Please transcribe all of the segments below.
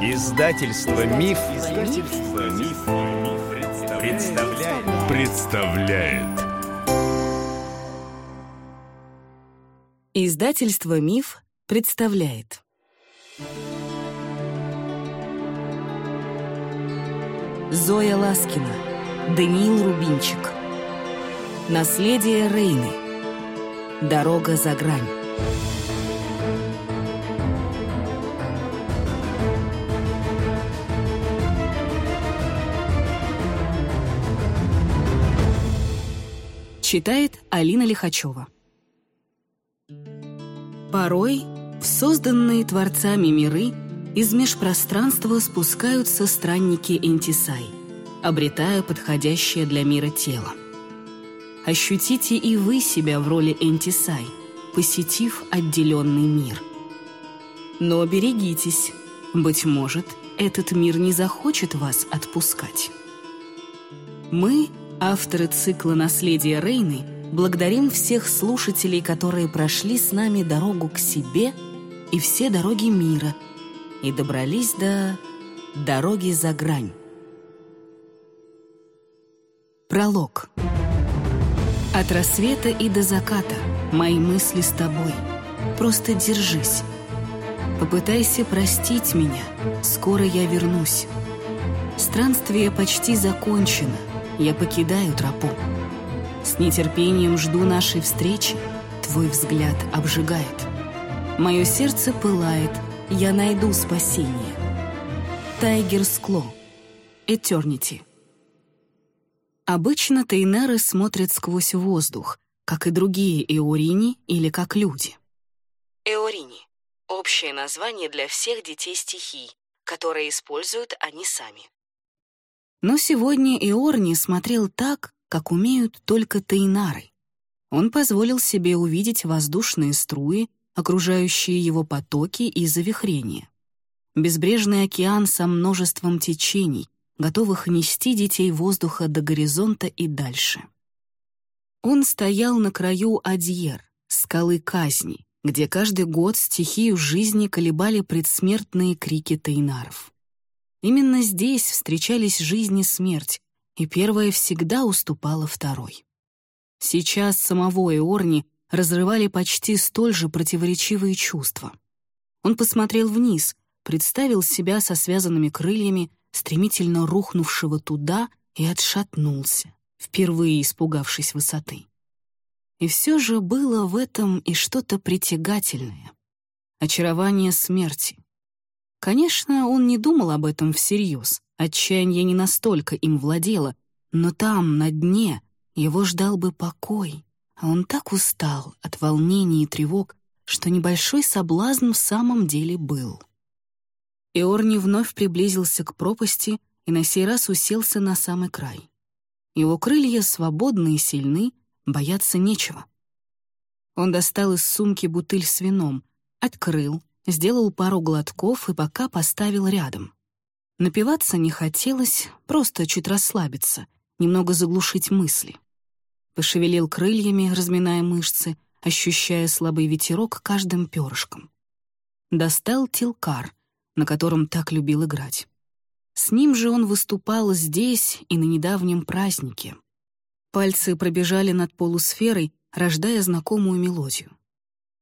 Издательство Миф, Издательство Миф, представляет. представляет. Издательство Миф представляет. Зоя Ласкина, Даниил Рубинчик. Наследие Рейны. Дорога за грань. Читает Алина Лихачева. Порой в созданные творцами миры из межпространства спускаются странники Энтисай, обретая подходящее для мира тело. Ощутите и вы себя в роли Энтисай, посетив отделенный мир. Но берегитесь, быть может, этот мир не захочет вас отпускать. Мы, авторы цикла «Наследие Рейны», благодарим всех слушателей, которые прошли с нами дорогу к себе и все дороги мира и добрались до дороги за грань. Пролог. От рассвета и до заката мои мысли с тобой. Просто держись. Попытайся простить меня, скоро я вернусь. Странствие почти закончено, я покидаю тропу. С нетерпением жду нашей встречи, твой взгляд обжигает. Мое сердце пылает, я найду спасение. Тайгер Скло. Этернити. Обычно тейнеры смотрят сквозь воздух, как и другие эорини или как люди. Эорини — общее название для всех детей стихий, которые используют они сами. Но сегодня Эорни смотрел так, как умеют только тейнары. Он позволил себе увидеть воздушные струи, окружающие его потоки и завихрения. Безбрежный океан со множеством течений, готовых нести детей воздуха до горизонта и дальше. Он стоял на краю Адьер, скалы казни, где каждый год стихию жизни колебали предсмертные крики тейнаров. Именно здесь встречались жизнь и смерть, и первая всегда уступала второй. Сейчас самого Эорни разрывали почти столь же противоречивые чувства. Он посмотрел вниз, представил себя со связанными крыльями, стремительно рухнувшего туда, и отшатнулся, впервые испугавшись высоты. И все же было в этом и что-то притягательное. Очарование смерти. Конечно, он не думал об этом всерьез, отчаяние не настолько им владело, но там, на дне, его ждал бы покой, а он так устал от волнений и тревог, что небольшой соблазн в самом деле был. Иорни вновь приблизился к пропасти и на сей раз уселся на самый край. Его крылья свободны и сильны, бояться нечего. Он достал из сумки бутыль с вином, открыл, сделал пару глотков и пока поставил рядом. Напиваться не хотелось, просто чуть расслабиться, немного заглушить мысли. Пошевелил крыльями, разминая мышцы, ощущая слабый ветерок каждым перышком. Достал тилкар, на котором так любил играть. С ним же он выступал здесь и на недавнем празднике. Пальцы пробежали над полусферой, рождая знакомую мелодию.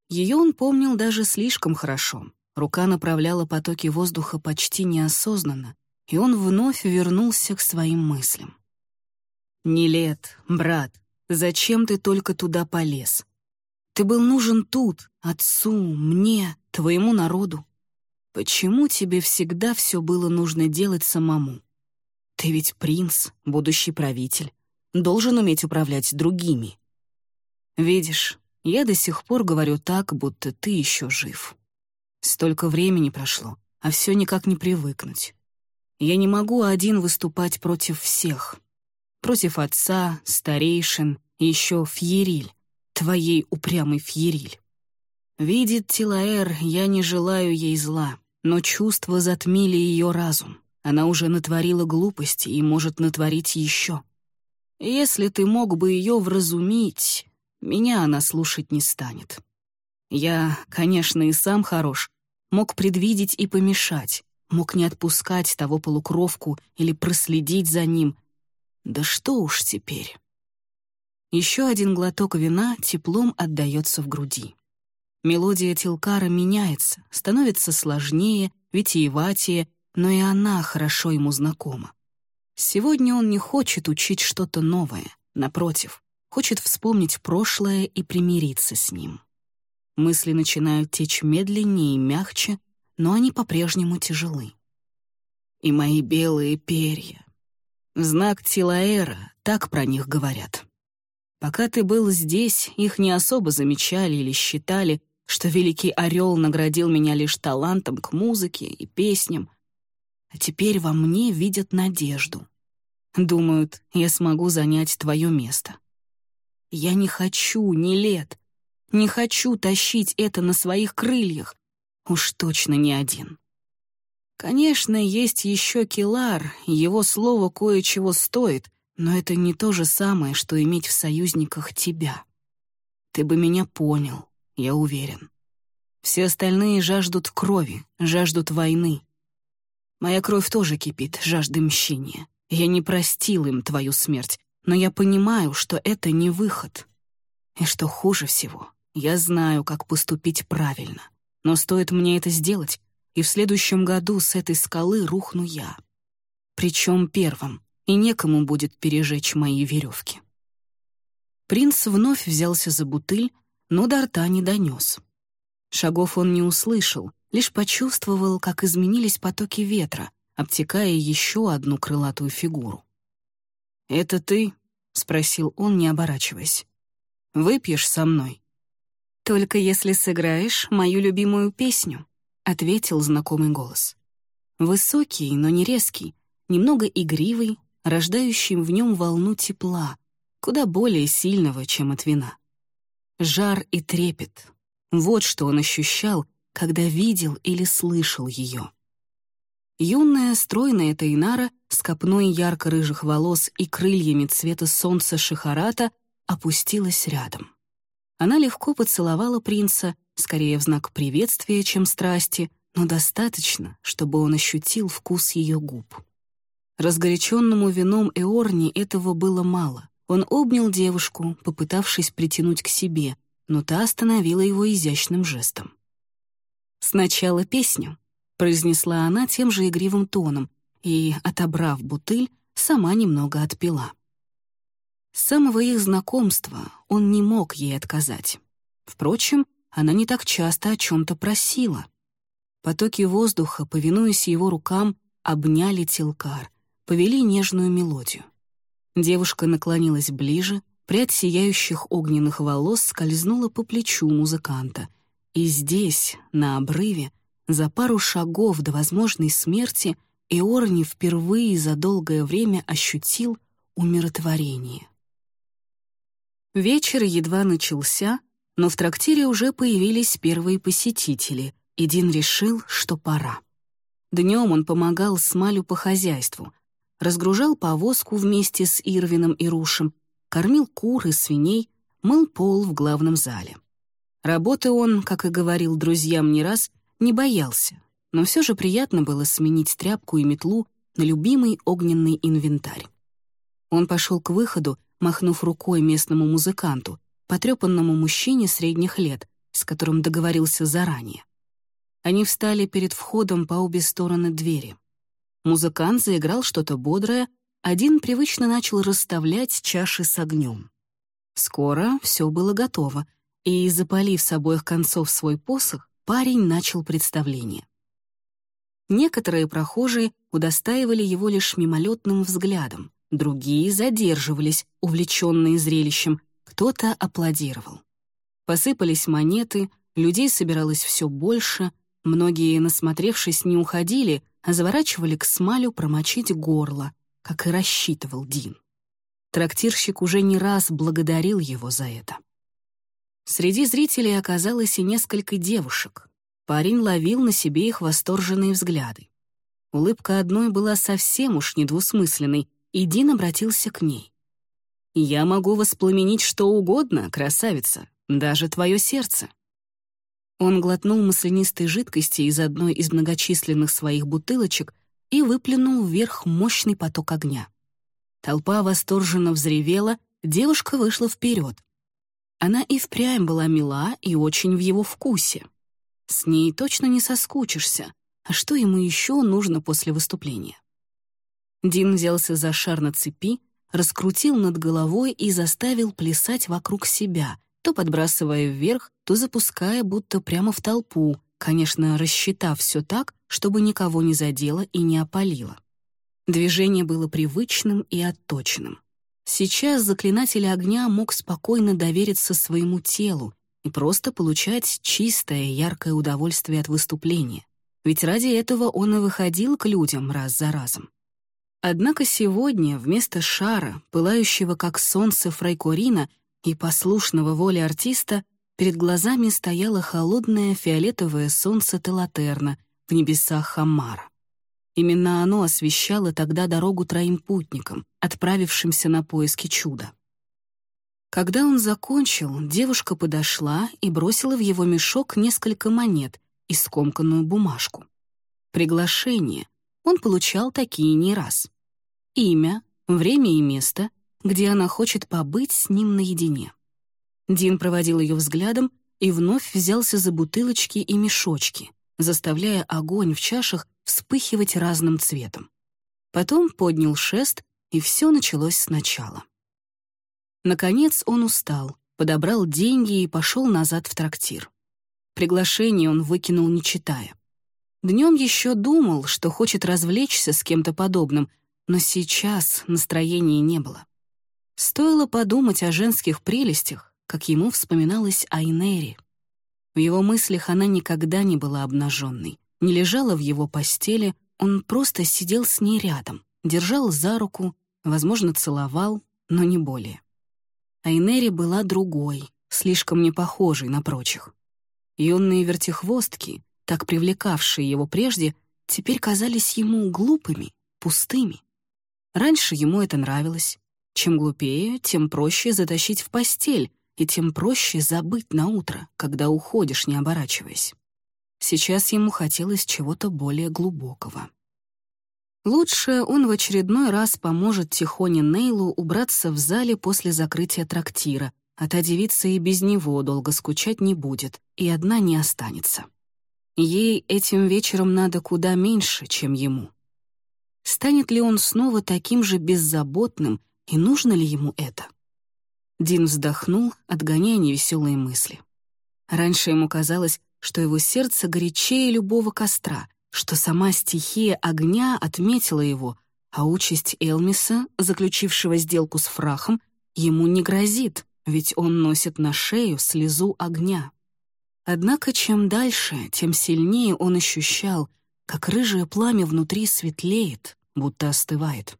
Ее он помнил даже слишком хорошо. Рука направляла потоки воздуха почти неосознанно, и он вновь вернулся к своим мыслям. «Нелет, брат, зачем ты только туда полез? Ты был нужен тут, отцу, мне, твоему народу. Почему тебе всегда все было нужно делать самому? Ты ведь принц, будущий правитель, должен уметь управлять другими. Видишь, я до сих пор говорю так, будто ты еще жив. Столько времени прошло, а все никак не привыкнуть. Я не могу один выступать против всех. Против отца, старейшин еще Фьериль, твоей упрямой Фьериль. Видит Тилаэр, я не желаю ей зла но чувства затмили ее разум. Она уже натворила глупости и может натворить еще. Если ты мог бы ее вразумить, меня она слушать не станет. Я, конечно, и сам хорош, мог предвидеть и помешать, мог не отпускать того полукровку или проследить за ним. Да что уж теперь. Еще один глоток вина теплом отдается в груди. Мелодия Тилкара меняется, становится сложнее, витиеватее, но и она хорошо ему знакома. Сегодня он не хочет учить что-то новое, напротив, хочет вспомнить прошлое и примириться с ним. Мысли начинают течь медленнее и мягче, но они по-прежнему тяжелы. И мои белые перья. Знак Тилаэра, так про них говорят. Пока ты был здесь, их не особо замечали или считали, что великий орел наградил меня лишь талантом к музыке и песням, а теперь во мне видят надежду. Думают, я смогу занять твое место. Я не хочу, не лет, не хочу тащить это на своих крыльях, уж точно не один. Конечно, есть еще Килар, его слово кое-чего стоит, но это не то же самое, что иметь в союзниках тебя. Ты бы меня понял, я уверен. Все остальные жаждут крови, жаждут войны. Моя кровь тоже кипит, жаждой мщения. Я не простил им твою смерть, но я понимаю, что это не выход. И что хуже всего, я знаю, как поступить правильно. Но стоит мне это сделать, и в следующем году с этой скалы рухну я. Причем первым, и некому будет пережечь мои веревки. Принц вновь взялся за бутыль, но до рта не донес. Шагов он не услышал, лишь почувствовал, как изменились потоки ветра, обтекая еще одну крылатую фигуру. «Это ты?» — спросил он, не оборачиваясь. «Выпьешь со мной?» «Только если сыграешь мою любимую песню», — ответил знакомый голос. Высокий, но не резкий, немного игривый, рождающий в нем волну тепла, куда более сильного, чем от вина. Жар и трепет — вот что он ощущал, когда видел или слышал ее. Юная, стройная Тайнара с копной ярко-рыжих волос и крыльями цвета солнца Шихарата опустилась рядом. Она легко поцеловала принца, скорее в знак приветствия, чем страсти, но достаточно, чтобы он ощутил вкус ее губ. Разгоряченному вином Эорни этого было мало. Он обнял девушку, попытавшись притянуть к себе, но та остановила его изящным жестом. «Сначала песню», — произнесла она тем же игривым тоном и, отобрав бутыль, сама немного отпила. С самого их знакомства он не мог ей отказать. Впрочем, она не так часто о чем-то просила. Потоки воздуха, повинуясь его рукам, обняли Телкар, повели нежную мелодию. Девушка наклонилась ближе, прядь сияющих огненных волос скользнула по плечу музыканта. И здесь, на обрыве, за пару шагов до возможной смерти, Эорни впервые за долгое время ощутил умиротворение. Вечер едва начался, но в трактире уже появились первые посетители, и Дин решил, что пора. Днем он помогал Смалю по хозяйству, разгружал повозку вместе с Ирвином и Рушем, кормил кур и свиней, мыл пол в главном зале. Работы он, как и говорил друзьям не раз, не боялся, но все же приятно было сменить тряпку и метлу на любимый огненный инвентарь. Он пошел к выходу, махнув рукой местному музыканту, потрепанному мужчине средних лет, с которым договорился заранее. Они встали перед входом по обе стороны двери. Музыкант заиграл что-то бодрое, один привычно начал расставлять чаши с огнем. Скоро все было готово, и, запалив с обоих концов свой посох, парень начал представление. Некоторые прохожие удостаивали его лишь мимолетным взглядом, Другие задерживались, увлеченные зрелищем, кто-то аплодировал. Посыпались монеты, людей собиралось все больше, многие, насмотревшись, не уходили, а заворачивали к смалю промочить горло, как и рассчитывал Дин. Трактирщик уже не раз благодарил его за это. Среди зрителей оказалось и несколько девушек. Парень ловил на себе их восторженные взгляды. Улыбка одной была совсем уж недвусмысленной, и Дин обратился к ней. «Я могу воспламенить что угодно, красавица, даже твое сердце». Он глотнул маслянистой жидкости из одной из многочисленных своих бутылочек и выплюнул вверх мощный поток огня. Толпа восторженно взревела, девушка вышла вперед. Она и впрямь была мила и очень в его вкусе. С ней точно не соскучишься, а что ему еще нужно после выступления? Дин взялся за шар на цепи, раскрутил над головой и заставил плясать вокруг себя, то подбрасывая вверх, то запуская будто прямо в толпу, конечно, рассчитав все так, чтобы никого не задело и не опалило. Движение было привычным и отточенным. Сейчас заклинатель огня мог спокойно довериться своему телу и просто получать чистое, яркое удовольствие от выступления. Ведь ради этого он и выходил к людям раз за разом. Однако сегодня вместо шара, пылающего как солнце Фрайкорина и послушного воле артиста, перед глазами стояло холодное фиолетовое солнце Телатерна в небесах Хаммара. Именно оно освещало тогда дорогу троим путникам, отправившимся на поиски чуда. Когда он закончил, девушка подошла и бросила в его мешок несколько монет и скомканную бумажку. Приглашение. Он получал такие не раз. Имя, время и место, где она хочет побыть с ним наедине. Дин проводил ее взглядом и вновь взялся за бутылочки и мешочки, заставляя огонь в чашах вспыхивать разным цветом. Потом поднял шест, и все началось сначала. Наконец он устал, подобрал деньги и пошел назад в трактир. Приглашение он выкинул, не читая. Днем еще думал, что хочет развлечься с кем-то подобным, но сейчас настроения не было. Стоило подумать о женских прелестях, как ему вспоминалась Айнери. В его мыслях она никогда не была обнаженной не лежала в его постели, он просто сидел с ней рядом, держал за руку, возможно, целовал, но не более. Айнери была другой, слишком не похожей на прочих. Юные вертихвостки, так привлекавшие его прежде, теперь казались ему глупыми, пустыми. Раньше ему это нравилось. Чем глупее, тем проще затащить в постель, и тем проще забыть на утро, когда уходишь, не оборачиваясь. Сейчас ему хотелось чего-то более глубокого. Лучше он в очередной раз поможет Тихоне Нейлу убраться в зале после закрытия трактира, а та девица и без него долго скучать не будет, и одна не останется. Ей этим вечером надо куда меньше, чем ему. Станет ли он снова таким же беззаботным, и нужно ли ему это? Дин вздохнул, отгоняя невеселые мысли. Раньше ему казалось, что его сердце горячее любого костра, что сама стихия огня отметила его, а участь Элмиса, заключившего сделку с Фрахом, ему не грозит, ведь он носит на шею слезу огня. Однако чем дальше, тем сильнее он ощущал, как рыжее пламя внутри светлеет, будто остывает.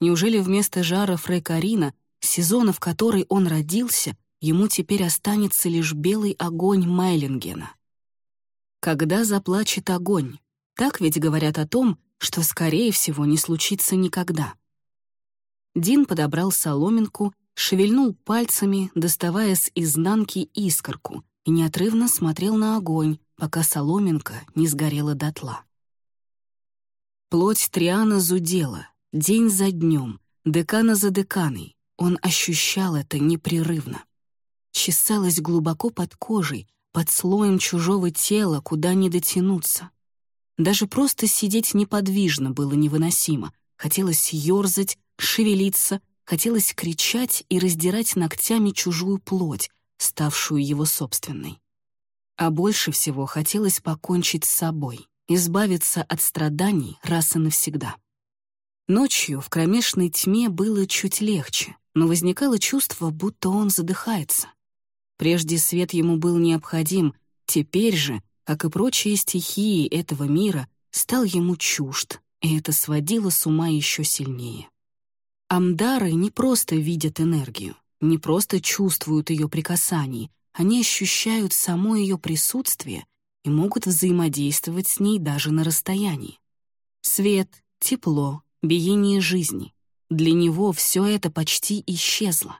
Неужели вместо жара Фрейкарина, сезона, в который он родился, ему теперь останется лишь белый огонь Майлингена? Когда заплачет огонь? Так ведь говорят о том, что, скорее всего, не случится никогда. Дин подобрал соломинку, шевельнул пальцами, доставая с изнанки искорку, и неотрывно смотрел на огонь, пока соломинка не сгорела дотла. Плоть Триана зудела, день за днем, декана за деканой. Он ощущал это непрерывно. Чесалось глубоко под кожей, под слоем чужого тела, куда не дотянуться. Даже просто сидеть неподвижно было невыносимо. Хотелось ёрзать, шевелиться, хотелось кричать и раздирать ногтями чужую плоть, ставшую его собственной. А больше всего хотелось покончить с собой, избавиться от страданий раз и навсегда. Ночью в кромешной тьме было чуть легче, но возникало чувство, будто он задыхается. Прежде свет ему был необходим, теперь же, как и прочие стихии этого мира, стал ему чужд, и это сводило с ума еще сильнее. Амдары не просто видят энергию, не просто чувствуют ее прикасаний, они ощущают само ее присутствие и могут взаимодействовать с ней даже на расстоянии. Свет, тепло, биение жизни — для него все это почти исчезло.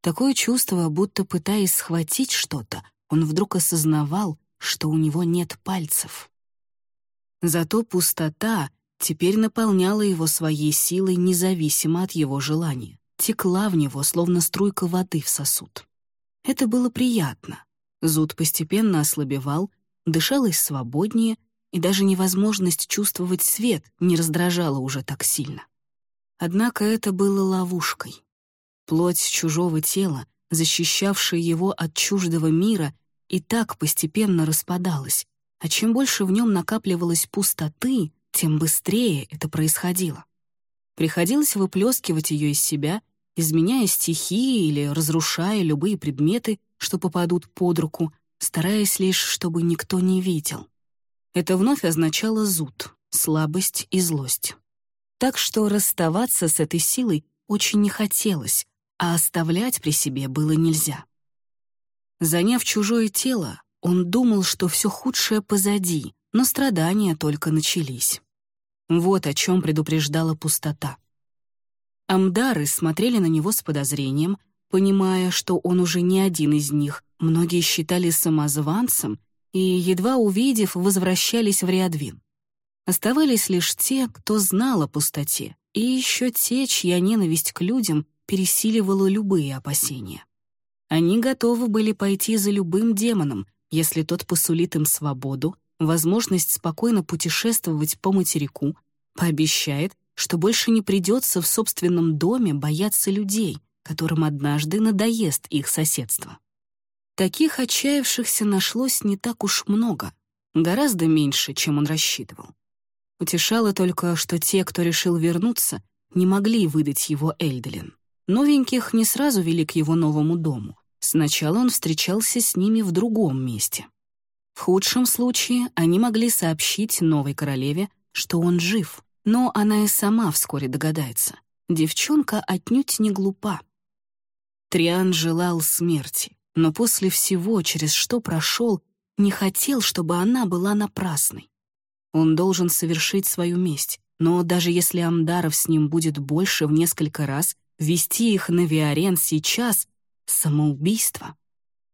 Такое чувство, будто пытаясь схватить что-то, он вдруг осознавал, что у него нет пальцев. Зато пустота теперь наполняла его своей силой независимо от его желания, текла в него, словно струйка воды в сосуд. Это было приятно. Зуд постепенно ослабевал, дышалось свободнее, и даже невозможность чувствовать свет не раздражала уже так сильно. Однако это было ловушкой. Плоть чужого тела, защищавшая его от чуждого мира, и так постепенно распадалась, а чем больше в нем накапливалось пустоты, тем быстрее это происходило. Приходилось выплескивать ее из себя, изменяя стихии или разрушая любые предметы, что попадут под руку, стараясь лишь, чтобы никто не видел. Это вновь означало зуд, слабость и злость. Так что расставаться с этой силой очень не хотелось, а оставлять при себе было нельзя. Заняв чужое тело, он думал, что все худшее позади, но страдания только начались. Вот о чем предупреждала пустота. Амдары смотрели на него с подозрением, понимая, что он уже не один из них, многие считали самозванцем и, едва увидев, возвращались в Риадвин. Оставались лишь те, кто знал о пустоте, и еще те, чья ненависть к людям пересиливала любые опасения. Они готовы были пойти за любым демоном, если тот посулит им свободу, возможность спокойно путешествовать по материку, пообещает, что больше не придется в собственном доме бояться людей, которым однажды надоест их соседство. Таких отчаявшихся нашлось не так уж много, гораздо меньше, чем он рассчитывал. Утешало только, что те, кто решил вернуться, не могли выдать его Эльделин. Новеньких не сразу вели к его новому дому. Сначала он встречался с ними в другом месте. В худшем случае они могли сообщить новой королеве, что он жив, но она и сама вскоре догадается. Девчонка отнюдь не глупа. Триан желал смерти, но после всего, через что прошел, не хотел, чтобы она была напрасной. Он должен совершить свою месть, но даже если Амдаров с ним будет больше в несколько раз, вести их на Виарен сейчас — самоубийство.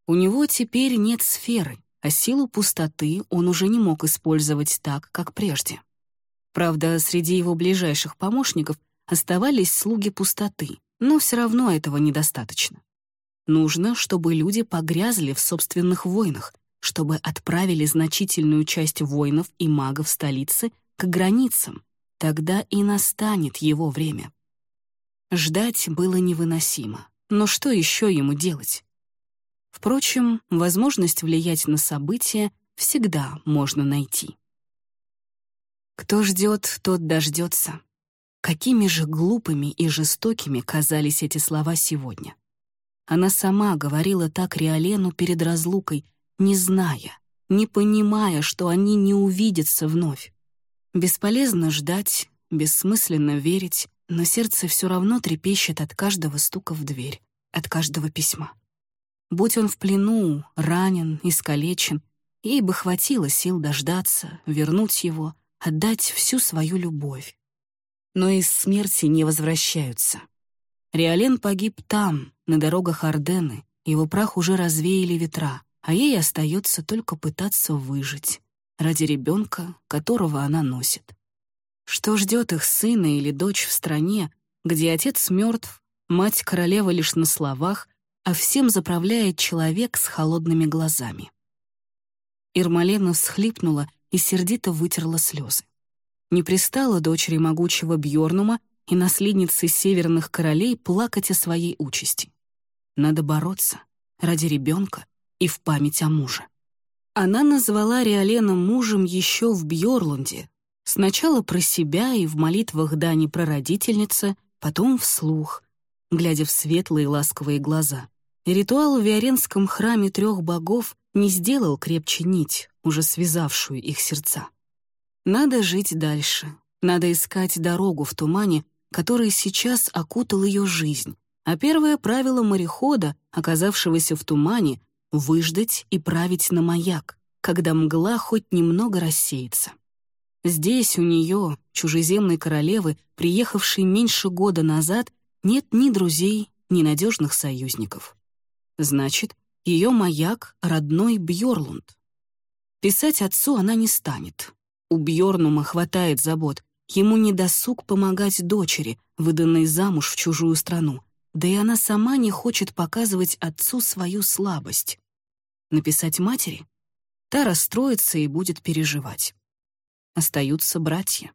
У него теперь нет сферы, а силу пустоты он уже не мог использовать так, как прежде. Правда, среди его ближайших помощников оставались слуги пустоты, но все равно этого недостаточно. Нужно, чтобы люди погрязли в собственных войнах, чтобы отправили значительную часть воинов и магов столицы к границам. Тогда и настанет его время. Ждать было невыносимо. Но что еще ему делать? Впрочем, возможность влиять на события всегда можно найти. Кто ждет, тот дождется. Какими же глупыми и жестокими казались эти слова сегодня. Она сама говорила так Риолену перед разлукой, не зная, не понимая, что они не увидятся вновь. Бесполезно ждать, бессмысленно верить, но сердце все равно трепещет от каждого стука в дверь, от каждого письма. Будь он в плену, ранен, искалечен, ей бы хватило сил дождаться, вернуть его, отдать всю свою любовь. Но из смерти не возвращаются. Риолен погиб там, на дорогах Ордены, его прах уже развеяли ветра, а ей остается только пытаться выжить ради ребенка, которого она носит. Что ждет их сына или дочь в стране, где отец мертв, мать королева лишь на словах, а всем заправляет человек с холодными глазами? Ирмалена всхлипнула и сердито вытерла слезы. Не пристала дочери могучего Бьорнума и наследницы северных королей плакать о своей участи. Надо бороться ради ребенка и в память о муже. Она назвала Риолена мужем еще в Бьорлунде, сначала про себя и в молитвах Дани прародительницы, потом вслух, глядя в светлые ласковые глаза. Ритуал в Виоренском храме трех богов не сделал крепче нить, уже связавшую их сердца. Надо жить дальше, надо искать дорогу в тумане, который сейчас окутал ее жизнь, а первое правило морехода, оказавшегося в тумане, выждать и править на маяк, когда мгла хоть немного рассеется. Здесь у нее, чужеземной королевы, приехавшей меньше года назад, нет ни друзей, ни надежных союзников. Значит, ее маяк — родной Бьорлунд. Писать отцу она не станет. У Бьорнума хватает забот. Ему не досуг помогать дочери, выданной замуж в чужую страну. Да и она сама не хочет показывать отцу свою слабость. Написать матери? Та расстроится и будет переживать. Остаются братья.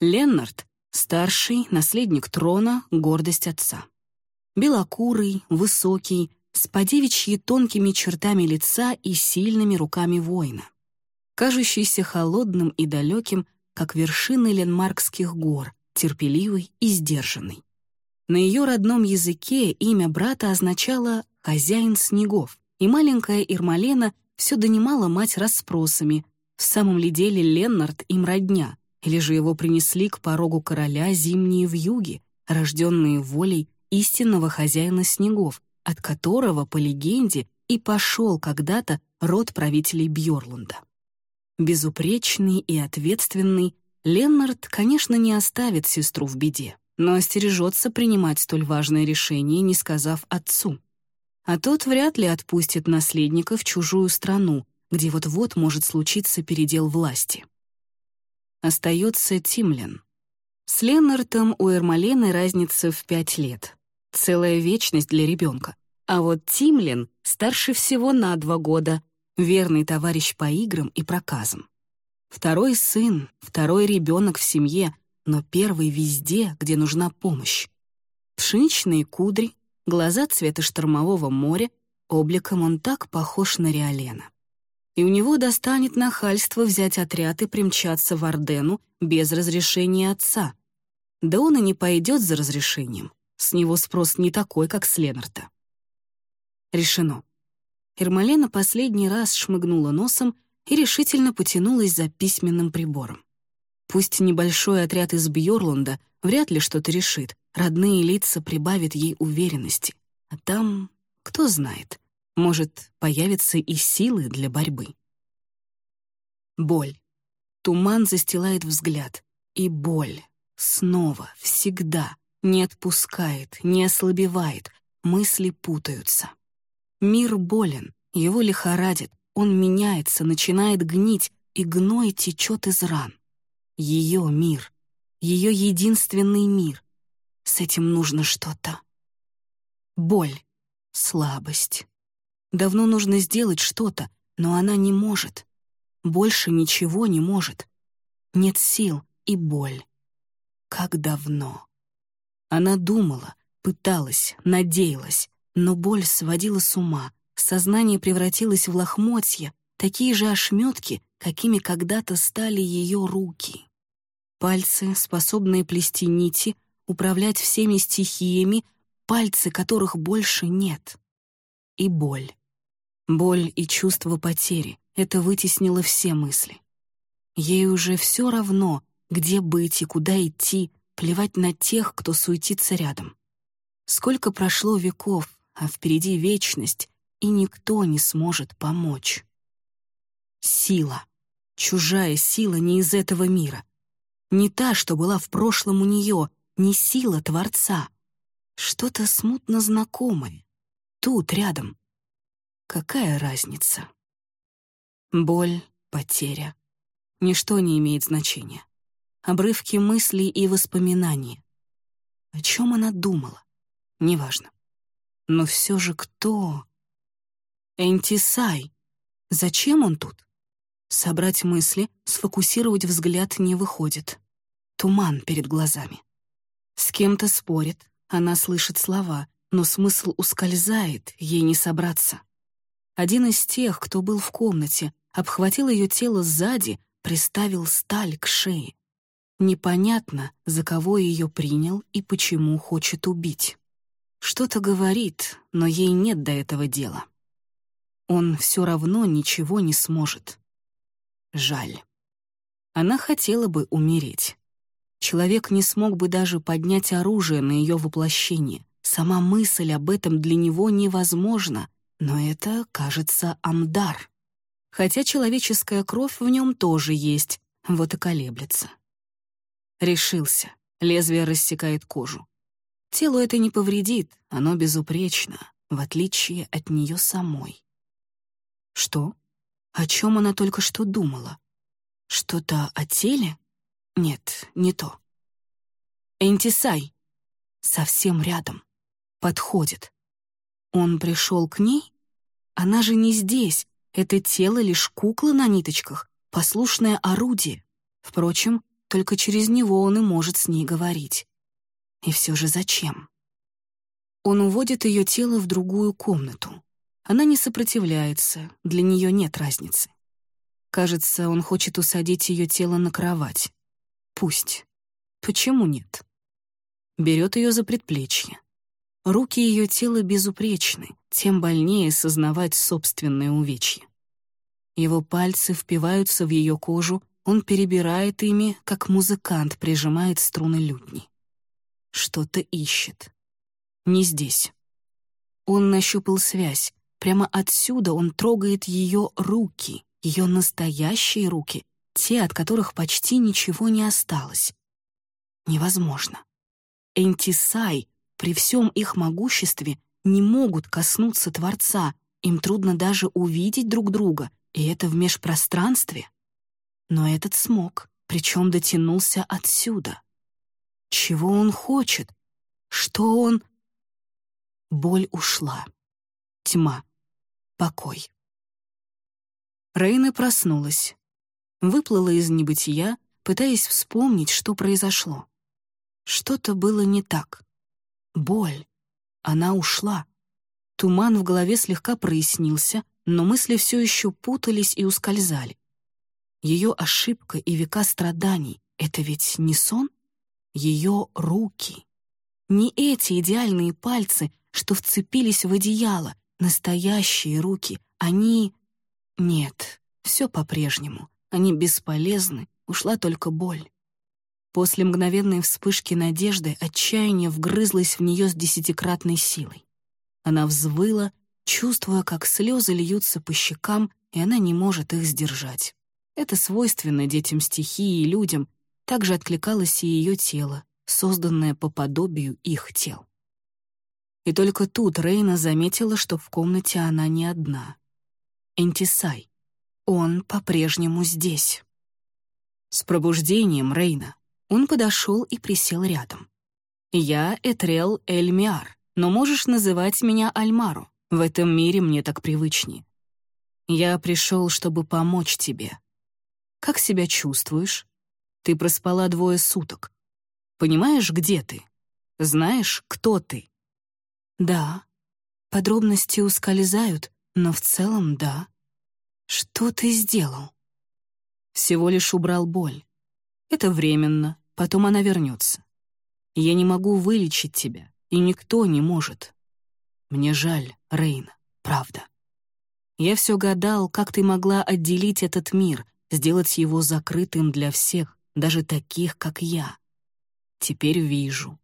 Леннард — старший, наследник трона, гордость отца. Белокурый, высокий, с подевичьи тонкими чертами лица и сильными руками воина. Кажущийся холодным и далеким, как вершины Ленмаркских гор, терпеливый и сдержанный. На ее родном языке имя брата означало «хозяин снегов», и маленькая Ирмалена все донимала мать расспросами, в самом ли деле Леннард им родня, или же его принесли к порогу короля зимние вьюги, рожденные волей истинного хозяина снегов, от которого, по легенде, и пошел когда-то род правителей Бьорланда. Безупречный и ответственный, Леннард, конечно, не оставит сестру в беде, но остережется принимать столь важное решение, не сказав отцу. А тот вряд ли отпустит наследника в чужую страну, где вот-вот может случиться передел власти. Остается Тимлен. С Леннартом у Эрмалены разница в пять лет. Целая вечность для ребенка. А вот Тимлин старше всего на два года, верный товарищ по играм и проказам. Второй сын, второй ребенок в семье, но первый везде, где нужна помощь. Пшеничные кудри, глаза цвета штормового моря, обликом он так похож на Риолена. И у него достанет нахальство взять отряд и примчаться в Ордену без разрешения отца. Да он и не пойдет за разрешением. С него спрос не такой, как с Ленарта. Решено. Эрмалена последний раз шмыгнула носом и решительно потянулась за письменным прибором. Пусть небольшой отряд из Бьорланда вряд ли что-то решит, родные лица прибавят ей уверенности. А там, кто знает, может, появятся и силы для борьбы. Боль. Туман застилает взгляд. И боль. Снова, всегда. Не отпускает, не ослабевает, мысли путаются. Мир болен, его лихорадит, он меняется, начинает гнить, и гной течет из ран. Ее мир, ее единственный мир. С этим нужно что-то. Боль, слабость. Давно нужно сделать что-то, но она не может. Больше ничего не может. Нет сил и боль. Как давно. Она думала, пыталась, надеялась, но боль сводила с ума, сознание превратилось в лохмотья, такие же ошметки, какими когда-то стали ее руки. Пальцы, способные плести нити, управлять всеми стихиями, пальцы которых больше нет. И боль. Боль и чувство потери — это вытеснило все мысли. Ей уже все равно, где быть и куда идти, плевать на тех, кто суетится рядом. Сколько прошло веков, а впереди вечность, и никто не сможет помочь. Сила. Чужая сила не из этого мира. Не та, что была в прошлом у нее, не сила Творца. Что-то смутно знакомое. Тут, рядом. Какая разница? Боль, потеря. Ничто не имеет значения обрывки мыслей и воспоминаний. О чем она думала? Неважно. Но все же кто? Энтисай. Зачем он тут? Собрать мысли, сфокусировать взгляд не выходит. Туман перед глазами. С кем-то спорит, она слышит слова, но смысл ускользает, ей не собраться. Один из тех, кто был в комнате, обхватил ее тело сзади, приставил сталь к шее. Непонятно, за кого ее принял и почему хочет убить. Что-то говорит, но ей нет до этого дела. Он все равно ничего не сможет. Жаль. Она хотела бы умереть. Человек не смог бы даже поднять оружие на ее воплощение. Сама мысль об этом для него невозможна, но это, кажется, Амдар. Хотя человеческая кровь в нем тоже есть, вот и колеблется. Решился. Лезвие рассекает кожу. Телу это не повредит, оно безупречно, в отличие от нее самой. Что? О чем она только что думала? Что-то о теле? Нет, не то. Энтисай. Совсем рядом. Подходит. Он пришел к ней? Она же не здесь. Это тело лишь кукла на ниточках, послушное орудие. Впрочем, только через него он и может с ней говорить. И все же зачем? Он уводит ее тело в другую комнату. Она не сопротивляется, для нее нет разницы. Кажется, он хочет усадить ее тело на кровать. Пусть. Почему нет? Берет ее за предплечье. Руки ее тела безупречны, тем больнее сознавать собственное увечье. Его пальцы впиваются в ее кожу, он перебирает ими, как музыкант прижимает струны лютни. Что-то ищет. Не здесь. Он нащупал связь. Прямо отсюда он трогает ее руки, ее настоящие руки, те, от которых почти ничего не осталось. Невозможно. Энтисай, при всем их могуществе, не могут коснуться Творца, им трудно даже увидеть друг друга, и это в межпространстве. Но этот смог, причем дотянулся отсюда. Чего он хочет? Что он... Боль ушла. Тьма. Покой. Рейна проснулась. Выплыла из небытия, пытаясь вспомнить, что произошло. Что-то было не так. Боль. Она ушла. Туман в голове слегка прояснился, но мысли все еще путались и ускользали. Ее ошибка и века страданий — это ведь не сон? Ее руки. Не эти идеальные пальцы, что вцепились в одеяло, настоящие руки, они... Нет, все по-прежнему, они бесполезны, ушла только боль. После мгновенной вспышки надежды отчаяние вгрызлось в нее с десятикратной силой. Она взвыла, чувствуя, как слезы льются по щекам, и она не может их сдержать. Это свойственно детям стихии и людям, также откликалось и ее тело, созданное по подобию их тел. И только тут Рейна заметила, что в комнате она не одна. Энтисай. Он по-прежнему здесь. С пробуждением Рейна он подошел и присел рядом. «Я Этрел Эльмиар, но можешь называть меня Альмару. В этом мире мне так привычнее. Я пришел, чтобы помочь тебе. Как себя чувствуешь? Ты проспала двое суток. Понимаешь, где ты? Знаешь, кто ты?» Да. Подробности ускользают, но в целом да. Что ты сделал? Всего лишь убрал боль. Это временно, потом она вернется. Я не могу вылечить тебя, и никто не может. Мне жаль, Рейна, правда. Я все гадал, как ты могла отделить этот мир, сделать его закрытым для всех, даже таких, как я. Теперь вижу.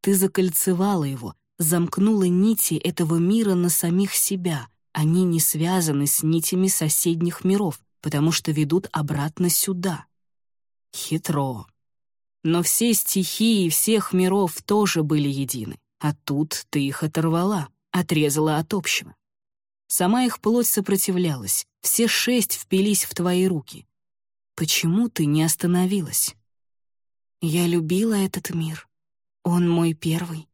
Ты закольцевала его, замкнула нити этого мира на самих себя. Они не связаны с нитями соседних миров, потому что ведут обратно сюда. Хитро. Но все стихии всех миров тоже были едины, а тут ты их оторвала, отрезала от общего. Сама их плоть сопротивлялась, все шесть впились в твои руки. Почему ты не остановилась? Я любила этот мир. Он мой первый.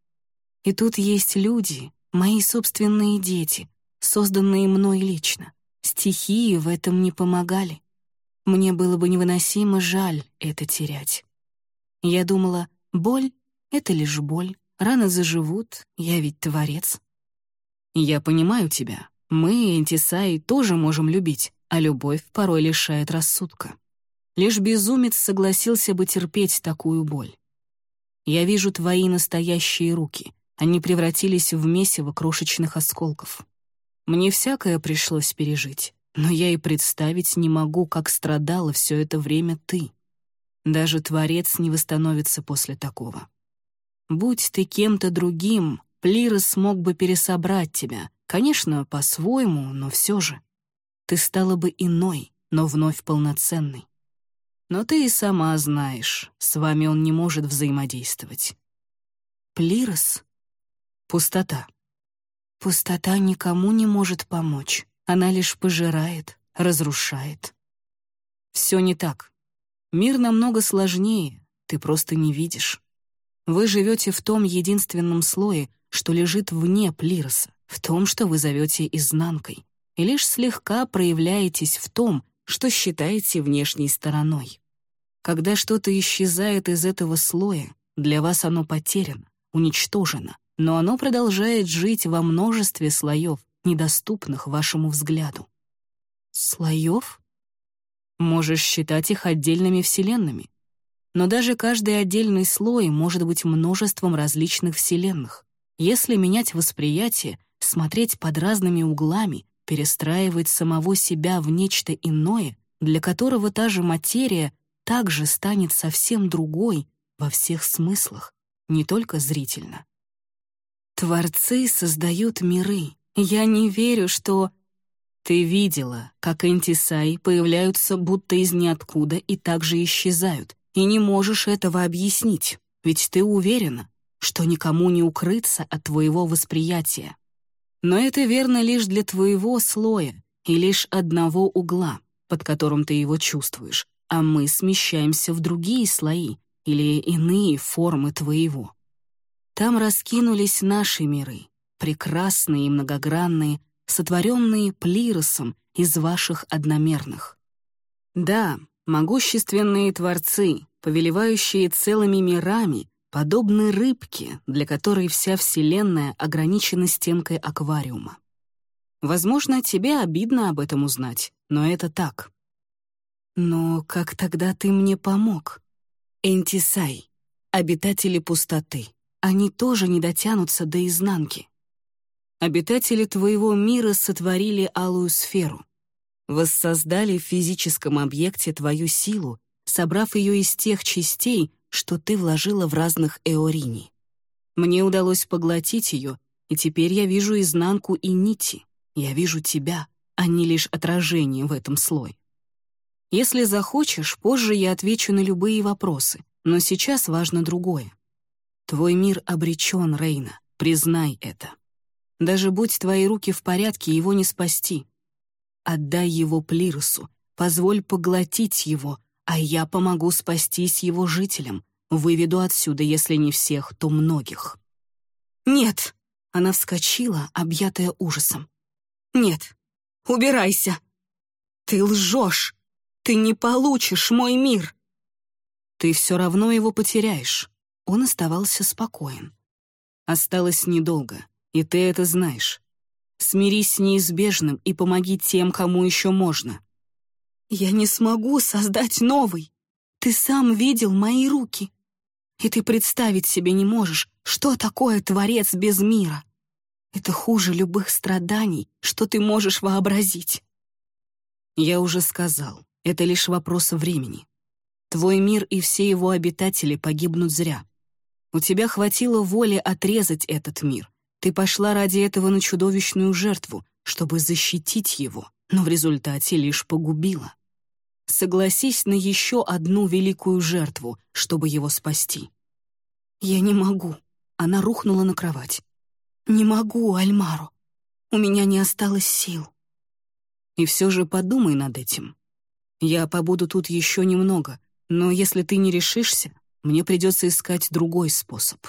И тут есть люди, мои собственные дети, созданные мной лично. Стихии в этом не помогали. Мне было бы невыносимо жаль это терять. Я думала, боль — это лишь боль, раны заживут, я ведь творец. Я понимаю тебя. Мы, Энтисаи, тоже можем любить, а любовь порой лишает рассудка. Лишь безумец согласился бы терпеть такую боль. Я вижу твои настоящие руки, они превратились в месиво крошечных осколков. Мне всякое пришлось пережить, но я и представить не могу, как страдала все это время ты. Даже Творец не восстановится после такого. Будь ты кем-то другим, Плирос смог бы пересобрать тебя, конечно, по-своему, но все же. Ты стала бы иной, но вновь полноценной. Но ты и сама знаешь, с вами он не может взаимодействовать. Плирос Пустота. Пустота никому не может помочь. Она лишь пожирает, разрушает. Все не так. Мир намного сложнее, ты просто не видишь. Вы живете в том единственном слое, что лежит вне плироса, в том, что вы зовете изнанкой, и лишь слегка проявляетесь в том, что считаете внешней стороной. Когда что-то исчезает из этого слоя, для вас оно потеряно, уничтожено, но оно продолжает жить во множестве слоев, недоступных вашему взгляду. Слоев? Можешь считать их отдельными вселенными. Но даже каждый отдельный слой может быть множеством различных вселенных. Если менять восприятие, смотреть под разными углами, перестраивать самого себя в нечто иное, для которого та же материя также станет совсем другой во всех смыслах, не только зрительно. Творцы создают миры. Я не верю, что... Ты видела, как антисаи появляются будто из ниоткуда и также исчезают, и не можешь этого объяснить, ведь ты уверена, что никому не укрыться от твоего восприятия. Но это верно лишь для твоего слоя и лишь одного угла, под которым ты его чувствуешь, а мы смещаемся в другие слои или иные формы твоего. Там раскинулись наши миры, прекрасные и многогранные, сотворенные плиросом из ваших одномерных. Да, могущественные творцы, повелевающие целыми мирами, подобны рыбке, для которой вся Вселенная ограничена стенкой аквариума. Возможно, тебе обидно об этом узнать, но это так. Но как тогда ты мне помог? Энтисай, обитатели пустоты они тоже не дотянутся до изнанки. Обитатели твоего мира сотворили алую сферу, воссоздали в физическом объекте твою силу, собрав ее из тех частей, что ты вложила в разных эорини. Мне удалось поглотить ее, и теперь я вижу изнанку и нити. Я вижу тебя, а не лишь отражение в этом слое. Если захочешь, позже я отвечу на любые вопросы, но сейчас важно другое. Твой мир обречен, Рейна, признай это. Даже будь твои руки в порядке, его не спасти. Отдай его Плиросу, позволь поглотить его, а я помогу спастись его жителям, выведу отсюда, если не всех, то многих. «Нет!» — она вскочила, объятая ужасом. «Нет! Убирайся! Ты лжешь! Ты не получишь мой мир!» «Ты все равно его потеряешь он оставался спокоен. «Осталось недолго, и ты это знаешь. Смирись с неизбежным и помоги тем, кому еще можно». «Я не смогу создать новый. Ты сам видел мои руки. И ты представить себе не можешь, что такое Творец без мира. Это хуже любых страданий, что ты можешь вообразить». Я уже сказал, это лишь вопрос времени. Твой мир и все его обитатели погибнут зря. У тебя хватило воли отрезать этот мир. Ты пошла ради этого на чудовищную жертву, чтобы защитить его, но в результате лишь погубила. Согласись на еще одну великую жертву, чтобы его спасти. Я не могу. Она рухнула на кровать. Не могу, Альмару. У меня не осталось сил. И все же подумай над этим. Я побуду тут еще немного, но если ты не решишься, мне придется искать другой способ.